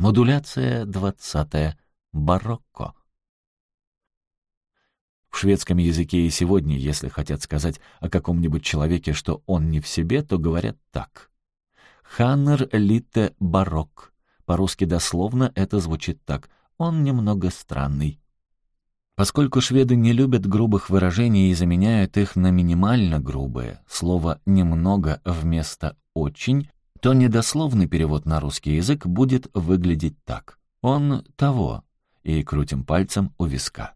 Модуляция двадцатая. Барокко. В шведском языке и сегодня, если хотят сказать о каком-нибудь человеке, что он не в себе, то говорят так. «Ханнер лите барок». По-русски дословно это звучит так. «Он немного странный». Поскольку шведы не любят грубых выражений и заменяют их на минимально грубые, слово «немного» вместо «очень», то недословный перевод на русский язык будет выглядеть так. «Он того», и крутим пальцем у виска.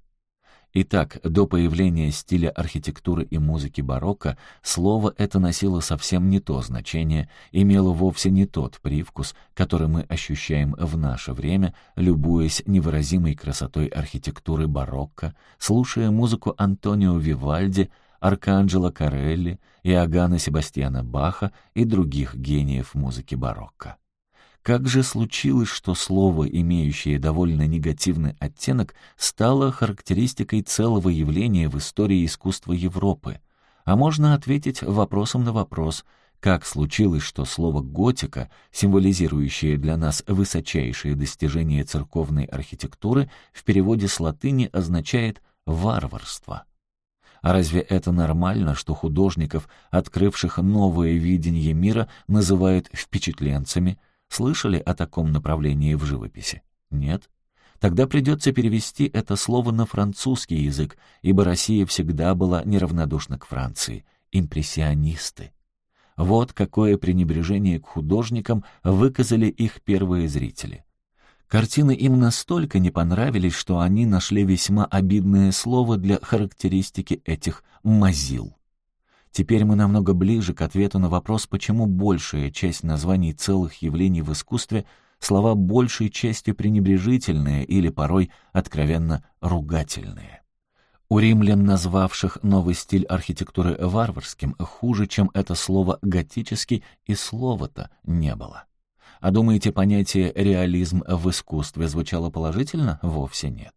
Итак, до появления стиля архитектуры и музыки барокко слово это носило совсем не то значение, имело вовсе не тот привкус, который мы ощущаем в наше время, любуясь невыразимой красотой архитектуры барокко, слушая музыку Антонио Вивальди, Арканджело Карелли, Иоганна Себастьяна Баха и других гениев музыки барокко. Как же случилось, что слово, имеющее довольно негативный оттенок, стало характеристикой целого явления в истории искусства Европы? А можно ответить вопросом на вопрос – как случилось, что слово «готика», символизирующее для нас высочайшие достижения церковной архитектуры, в переводе с латыни означает «варварство»? А разве это нормально, что художников, открывших новое видение мира, называют впечатленцами – Слышали о таком направлении в живописи? Нет? Тогда придется перевести это слово на французский язык, ибо Россия всегда была неравнодушна к Франции. Импрессионисты. Вот какое пренебрежение к художникам выказали их первые зрители. Картины им настолько не понравились, что они нашли весьма обидное слово для характеристики этих «мазил». Теперь мы намного ближе к ответу на вопрос, почему большая часть названий целых явлений в искусстве слова большей частью пренебрежительные или порой откровенно ругательные. У римлян, назвавших новый стиль архитектуры варварским, хуже, чем это слово «готический», и слова-то не было. А думаете, понятие «реализм» в искусстве звучало положительно? Вовсе нет.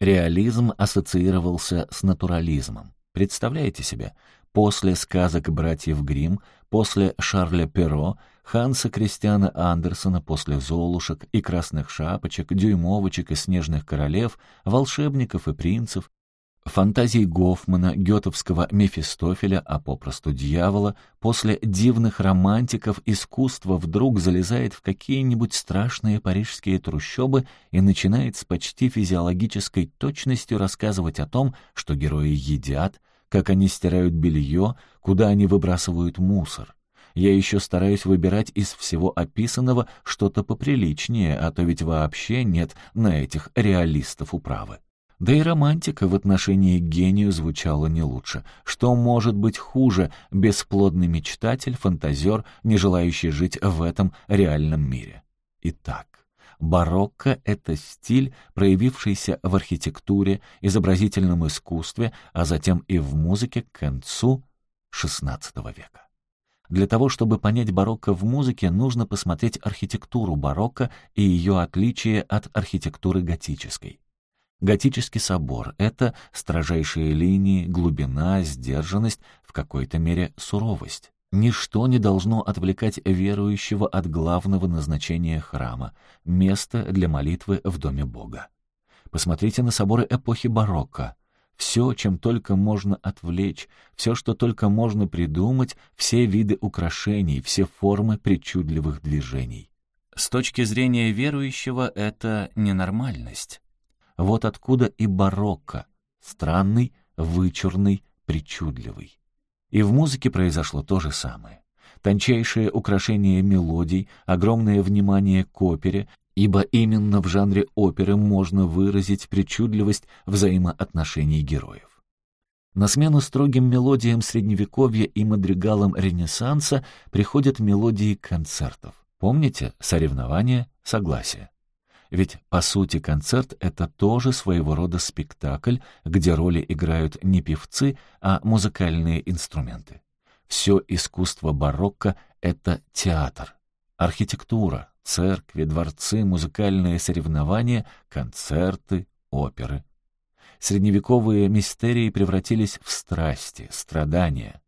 Реализм ассоциировался с натурализмом. Представляете себе, После сказок братьев Гримм, после Шарля Перро, Ханса Кристиана Андерсона, после «Золушек» и «Красных шапочек», «Дюймовочек» и «Снежных королев», «Волшебников» и «Принцев», фантазий Гофмана, гетовского Мефистофеля, а попросту дьявола, после дивных романтиков искусство вдруг залезает в какие-нибудь страшные парижские трущобы и начинает с почти физиологической точностью рассказывать о том, что герои едят, как они стирают белье, куда они выбрасывают мусор. Я еще стараюсь выбирать из всего описанного что-то поприличнее, а то ведь вообще нет на этих реалистов управы. Да и романтика в отношении к гению звучала не лучше. Что может быть хуже бесплодный мечтатель, фантазер, не желающий жить в этом реальном мире? Итак, Барокко — это стиль, проявившийся в архитектуре, изобразительном искусстве, а затем и в музыке к концу XVI века. Для того, чтобы понять барокко в музыке, нужно посмотреть архитектуру барокко и ее отличие от архитектуры готической. Готический собор — это строжайшие линии, глубина, сдержанность, в какой-то мере суровость. Ничто не должно отвлекать верующего от главного назначения храма — места для молитвы в Доме Бога. Посмотрите на соборы эпохи барокко. Все, чем только можно отвлечь, все, что только можно придумать, все виды украшений, все формы причудливых движений. С точки зрения верующего это ненормальность. Вот откуда и барокко — странный, вычурный, причудливый. И в музыке произошло то же самое. Тончайшее украшение мелодий, огромное внимание к опере, ибо именно в жанре оперы можно выразить причудливость взаимоотношений героев. На смену строгим мелодиям Средневековья и мадригалам Ренессанса приходят мелодии концертов. Помните соревнования, согласие? Ведь, по сути, концерт — это тоже своего рода спектакль, где роли играют не певцы, а музыкальные инструменты. Все искусство барокко — это театр. Архитектура, церкви, дворцы, музыкальные соревнования, концерты, оперы. Средневековые мистерии превратились в страсти, страдания.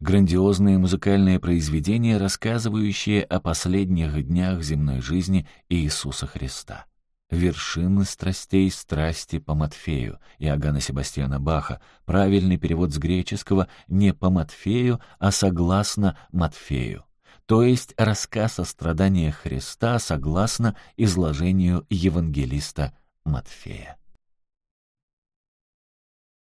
Грандиозные музыкальные произведения, рассказывающие о последних днях земной жизни Иисуса Христа. «Вершины страстей страсти по Матфею» Иоганна Себастьяна Баха, правильный перевод с греческого не по Матфею, а согласно Матфею, то есть рассказ о страданиях Христа согласно изложению евангелиста Матфея.